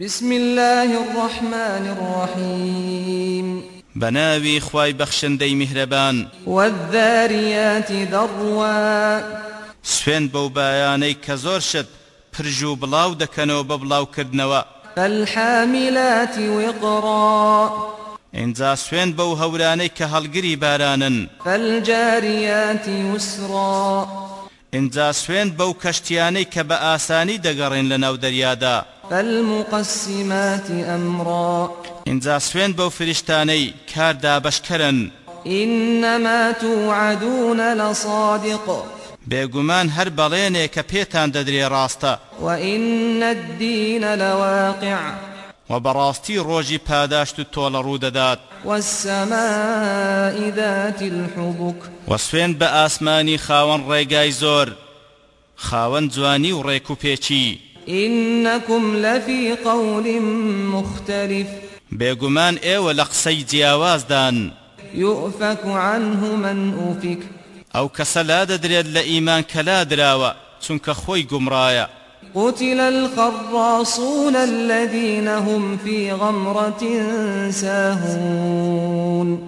بسم الله الرحمن الرحيم بناوي خواي بخشندي مهربان والذاريات ذروا. سوێن بەو بایانەی کە زۆر شت پرژ و بڵاو دەکەنەوە بە بڵاوکردنەوە. فالحاملات وقرا. سوێن بەو هەورانەی کە هەڵگری بارانن. فالجاريات يسرا. ئینجا سوێن بەو کەشتیانەی کە بە ئاسانی دەگەڕێن لە ناو دەریادا فالمقسمات أمرا. ئینجا سوێن بەو فریشتانەی کاردا بەشکەرن إنما توعدون لصادق. بێگومان هەر بەڵێنێ کە پێتان دەدرێ ڕاستە وإن الدين لواقع. و بەڕاستی ڕۆژی پاداشت و تۆڵە ڕوودەدات والسماء ذات الحبك. و سوێن بە ئاسمانی خاوەن ڕێگای زۆر خاوەن جوانی و ڕێک و پێچی إنكم لفي قول مختلف. بێگومان ئێوە لە قسەی جیاوازدان. يؤفك عنه من أفك ئەو کەسە لا دەدرێت لە ئیمان کەلا دراوە چونکە خۆی گومڕایە. قتل الخراصون الذين هم في غمرة ساهون.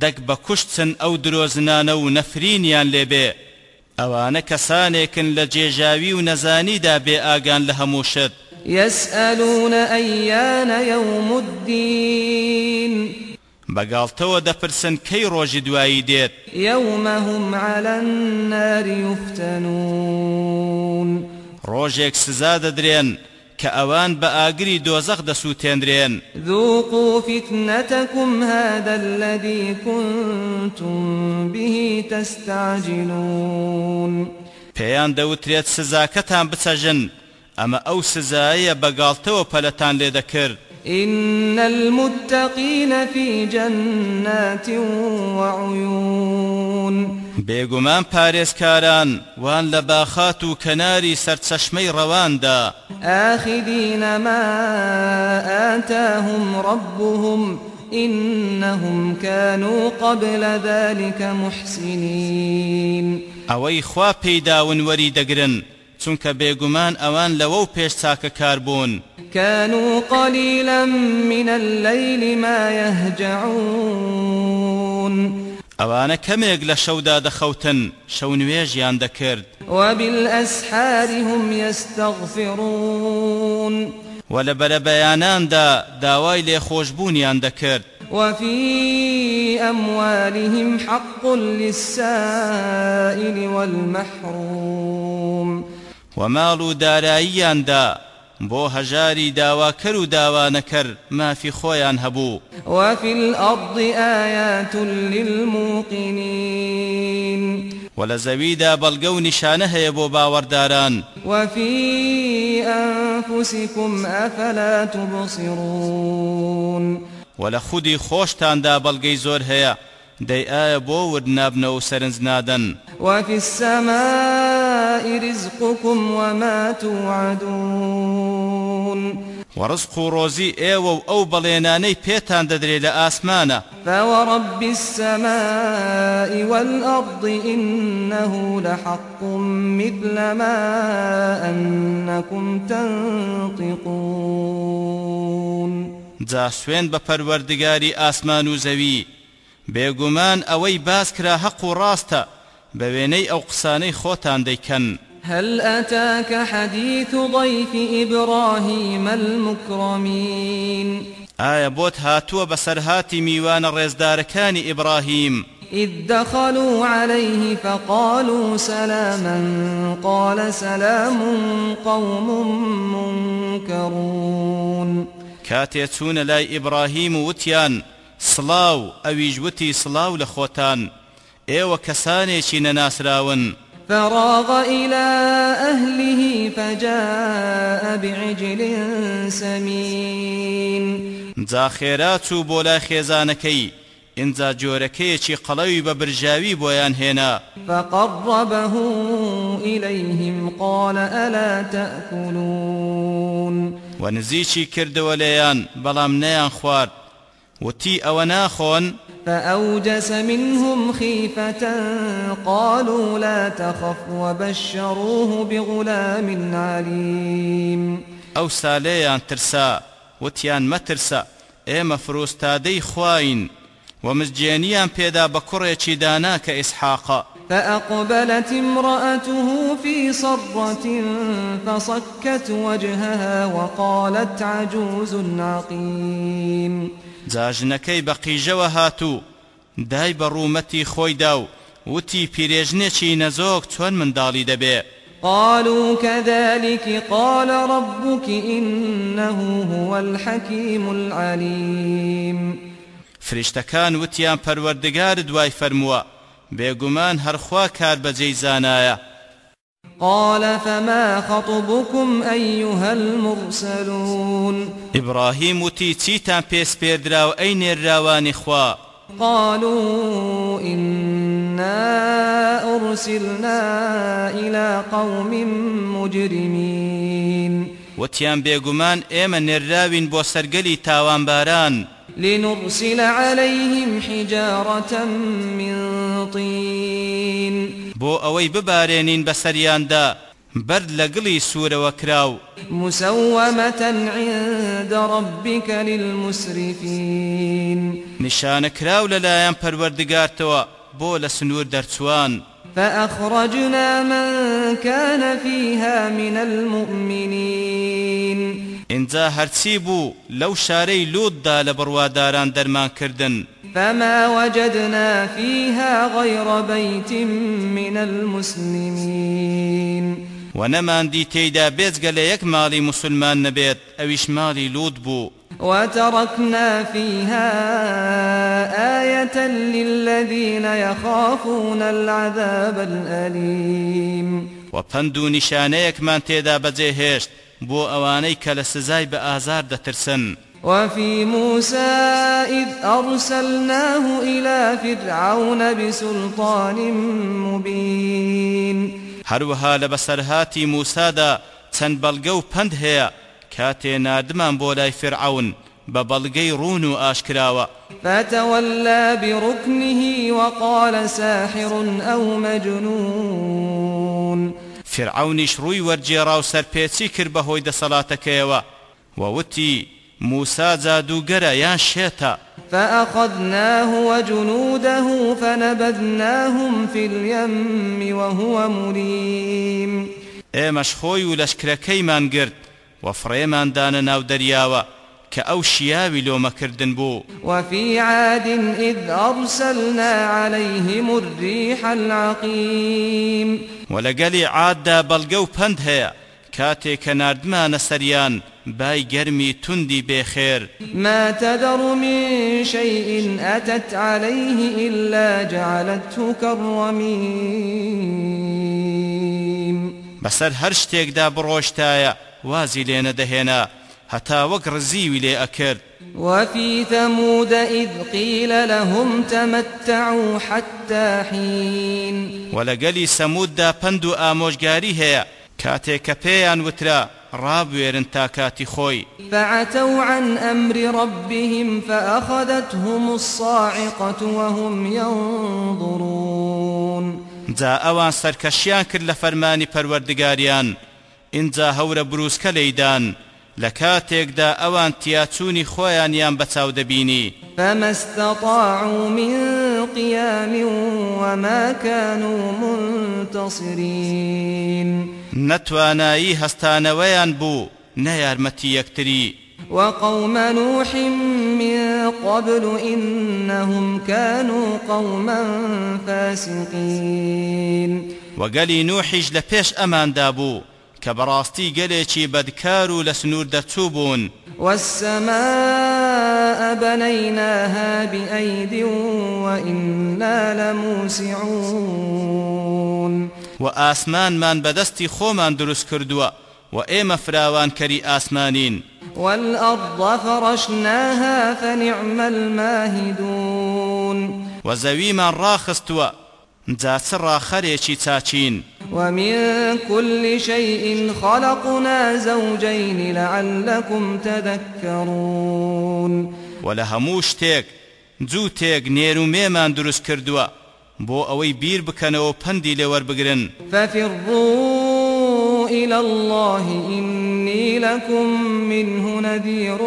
دەک بە کوشتن ئەو درۆزنانە و نەفرینیان لێبێ. ئەوانە کەسانێکن لە جێژاوی و نەزانیدا بێ ئاگان لە هەموو شت. يسألون أيان يوم الدين. بەگاڵتەوە دەپرسن کەی ڕۆژی دوایی دێت. يوم هم على النار يفتنون. ڕۆژێک سزا دەدرێن. کە ئەوان بە ئاگری دۆزەق دەسووتێنرێن. ذوقوا فتنتكم هذا الذي كنتم به تستعجلون. پێیان دەوترێت سزاکەتان بچەژن ئەمە ئەو سزایە بەگاڵتەوە پەلەتان لێ دەکرد. إن المتقين في جنات وعيون. بێگومان پارێزکاران وان لە باخات و کەناری سەرچەشمەی ڕەواندا. آخذين ما آتاهم ربهم إنهم كانوا قبل ذلك محسنين. ئەوەی خوا پێیداون وەری دەگرن. چونکە بێگومان ئەوان لەوە و پێش چاکە کار بوون. كانوا قليلا من الليل ما يهجعون. ئەوانە کەمێک لە شەودا دەخەوتن شەو نوێژیان دەکرد. وبالأسحار هم يستغفرون. و لە بەرەبەیاناندا داوای لێخۆشببوونیان دەکرد. وفي أموالهم حق للسائل والمحروم. و ماڵ و داراییاندا بۆ هەژاری داواکەر و داوانەکەر مافی خۆیان هەبوو. وفي الأرض آيات للموقنين. و لە زەویدا بەڵگە و نیشانە هەیە بۆ باوەڕداران وفي أنفسكم أفلا تبصرون. و لە خودی خۆشتاندا بەڵگەی زۆر هەیە دەی ئایا بۆ ورد نابنەوە و سەرنج نادەن وفي السماء رزقكم وما توعدون. وەڕزق و ڕۆزی ئێوە و ئەو بەڵێنانەی پێتان دەدرێت لە ئاسمانە فورب السماء والأرض إنه لحق مثل ما أنكم تنطقون. جا سوێن بە پەروەردگاری ئاسمان و زەوی. بێگومان ئەوەی باس کرا حەق و ڕاستە. بە وێنەی ئەو قسانەی خۆتان دەیکەن هل أتاك حديث ضيف إبراهيم المكرمين؟ ئایا بۆت هاتووە بەسەرهاتی میوانە ڕێزدارەکانی ئیبراهیم إذ دخلوا عليه فقالوا سلاما قال سلام قوم منكرون. کاتێ چوونە لای ئیبراهیم و وتیان سڵاو ئەویش ئێوە کەسانێکی نەناسراون. فراغ إلى أهله فجاء بعجل سمين. جا خێرا چوو بۆ لای خێزانەکەی ئینجا جۆرەکەیەکی قەڵەوی بە برژاوی بۆیان هێنا. فقربه إليهم قال ألا تأكلون. و نزیکی کردەوە لێیان بەڵام نەیان خوارد. وتی ئەوە ناخۆن فأوجس منهم خيفة قالوا لا تخف وبشروه بغلام عليم. ئەو سالەیان ترسا وتیان مەترسە ئێمە فروستادەی خواین ومزجێنیان پێدا بە کوڕێکی دانا کە فأقبلت امرأته في صرة فصكت وجهها وقالت عجوز عقيم. جاژنەکەی بە قیژەوە هاتوو. دای بە ڕوومەتی خۆیدا و وتی پیرێژنێکی نەزۆک چۆن منداڵی دەبێ؟ قالوا كذلك قال ربك إنه هو الحكيم العليم. فریشتەکان وتیان پەروەردگار دوای فەرمووە بێگومان هەرخوا کار بەجێی زانایە. قال فما خطبكم أيها المرسلون؟ إبراهيم وتي تيتان بيس بيردراو أي نيراواني خوا؟ قالوا إنا أرسلنا إلى قوم مجرمين. وتیان بێگومان ئێمە نێرراوین بۆ سەر گەلی تاوانباران لنرسل عليهم حجارة من طين. بۆ ئەوەی ببارێنین بەسەریاندا بەرد لە قوڕی سوورەوەکراو مسومة عند ربك للمسرفين نیشانکراوە لەلایەن پەروەردگارتەوە بۆ لەسنوردەرچووان فأخرجنا من كان فيها من المؤمنين. ئینجا هەرچی بوو لەو شارەی لووتدا لە بڕواداران دەرمان کردن فما وجدنا فيها غير بيت من المسلمين. ونەماندی تێیدا بێجگە لە یەک ماڵی مسلمان نەبێت ئەویش ماڵی لووت بوو وتركنا فيها آية للذين يخافون العذاب الأليم. وپند و نیشانەیەکمان تێدا بەجێهێشت بۆ ئەوانەی کە لە سزای بە ئازار دەترسن وفي موسى إذ أرسلناه إلى فرعون بسلطان مبين. هەروەها لە بەسەرهاتی موسادا چەند بەڵگە و پند هەیە کاتێ نادمان بۆ لای فرعون بە بەڵگەی ڕون و ئاشکراوە. فتولى بركنه وقال ساحر أو مجنون. فرعونیش ڕووی وەرجێڕا و سەرپێچی کرد بەهۆی دەسەڵاتەکەیەوە ووتی موسا جادوگەرە یان شێتە فأخذناه وجنوده فنبذناهم في اليم وهو مليم. ئێمەش خۆی و لەشکرەکەیمان گرت و فڕێماندانە ناو دەریاوە کە ئەو شیاوی لۆمەکردن بوو. وفي عاد إذ أرسلنا عليهم الريح العقيم. وەلەگەلی عاددا بەڵگە و پند هەیە. کاتێک کە نردمانە سەریان بای گەرمی توندی بێخێر ما تذر من شيء أتت عليه إلا جعلته كالرميم. بەسەر هەر شتێکدا بڕۆشتایە وازی لێ نەدەهێنا هەتا وەک ڕزیوی لێ ئەکرد. وفي ثمود إذ قيل لهم تمتعوا حتى حين. وەلەگەلی سەموددا پند و ئامۆژگاری هەیە کە پێیان وترا ڕابوێرن تا کاتی خۆی فعتوا عن أمر ربهم فأخذتهم الصاعقة وهم ينظرون. جا ئەوان سەرکەشیان کرد لە فەرمانی پەروەردگاریان. ئینجا هەورە بروسکە لەیدان. لە کاتێکدا ئەوان تیاچوونی خۆیانیان بەچاو دەبینی. فما استطاعوا من قيام وما كانوا منتصرين. نەتوانایی هەستانەوەیان بوو نەیارمەتی یەکتری. وقوم نوح من قبل إنهم كانوا قوما فاسقين. وەگەلی نوحیش لە پێش ئەماندا بوو کە بەڕاستی گەلێکی بەدکار و لە سنوور دەچوو بوون والسماء بنيناها بأيد وإنا لموسعون. و ئاسمانمان بەدەستی خۆمان دروست کردووە و ئێمە فراوانکەری ئاسمانین والأرض فرشناها فنعم الماهدون. و زەویمان ڕاخستووە جا چ ڕاخەرێکی چاچین. ومن كل شيء خلقنا زوجين لعلكم تذكرون. و لە هەموو شتێک جوو تێک نێر و مێمان دروست کردووە. بۆ ئەوەی بیر بکەنەوە پەندی لێوەربگرن ففروا إلى الله إني لكم منه نذير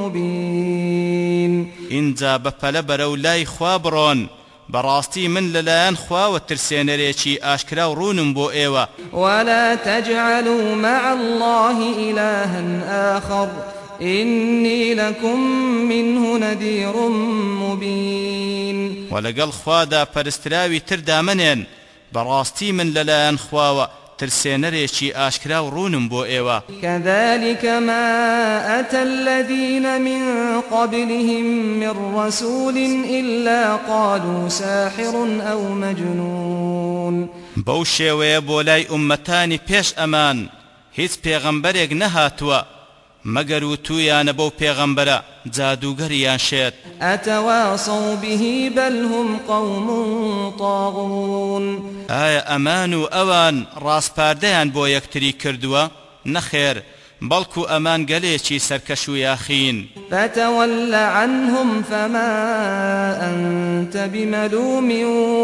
مبين. اینجا بەپەلە بەرە و لای خوا بڕۆن. بەڕاستی من لەلایەن خواوە ترسێنەرێکی ئاشکرا و ڕوونم بۆ ئێوە. ولا تجعلوا مع الله إلها آخر. إني لكم منه نذير مبين. وەلەگەڵ خوادا پەرستراوی تردا منێن بەڕاستی من لەلایەن خواوە ترسێنەرێکی ئاشکرا و ڕوونم بۆ ئێوە كذلك ما أتى الذين من قبلهم من رسول إلا قالوا ساحر أو مجنون. بەو شێوەیە بۆ لای ئومەتانی پێش ئەمان هیچ پێغەمبەرێک نەهاتووە مەگەر و تویانە بەو پێغەمبەرە جادوگەریان شێت. أتواصوا به بل هم قوم طاغون. ئایا ئەمان و ئەوان ڕاستپاردەیان بۆ یەکتری کردووە؟ نەخێر بەڵکو ئەمان گەلێکی سەرکەش و یاخین. فتول عنهم فما أنت بملوم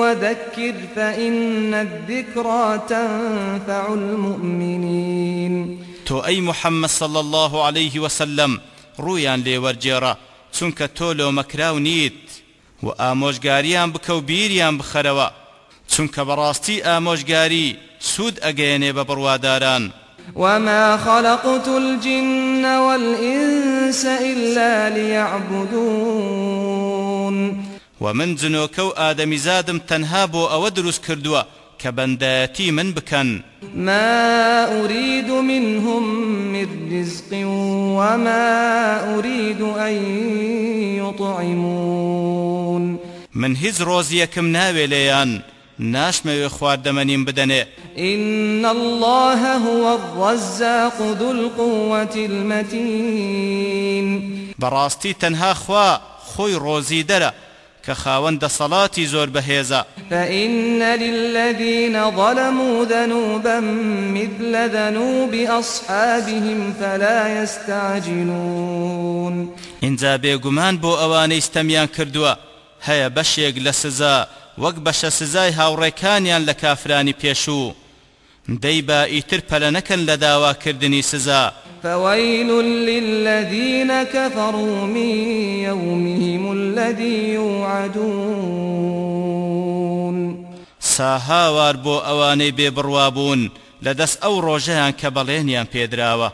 وذكر فإن الذكرى تنفع المؤمنين. تۆ ئەی محەممەد صل الله عليه وسلم ڕویان لێوەرجێڕە چونکە تۆ لۆمەکراو نیت. و ئامۆژگاریان بکە و بیریان بخەرەوە چونکە بەڕاستی ئامۆژگاری سوود ئەگەیەنێ بە بڕواداران. وما خلقت الجن والإنس إلا ليعبدون. ومن جنۆکە و ئادەمیزادم تەنها بۆ ئەوە دروست کردووە. کە بەندایەتی من بکەن ما أريد منهم من رزق وما أريد أن يطعمون. من هیچ ڕۆزیەکم ناوێ لێیان ناشمەوێ خواردەمەنیم بدەنێ إن الله هو الرزاق ذو القوة المتين. بەڕاستی تەنها خوا خۆی ڕۆزی دەرە کە خاوەندە سەڵاتی زۆر بەهێزە فإن للذين ظلموا ذنوبا مثل ذنوب أصحابهم فلا يستعجلون. اینجا بێگومان بۆ ئەوانەی ستەمیان کردووە. هەیە بەشێک لە سزا وەک بەشە سزای هاوڕێکانیان لە کافرانی پێشوو. دەی با ئیتر پەلە نەکەن لە داواکردنی سزا. فويل للذين كفروا من يومهم الذي يوعدون. ساهاوار بوون لە دەست ئەو ڕۆژەیان کە بەڵێنیان پێدراوە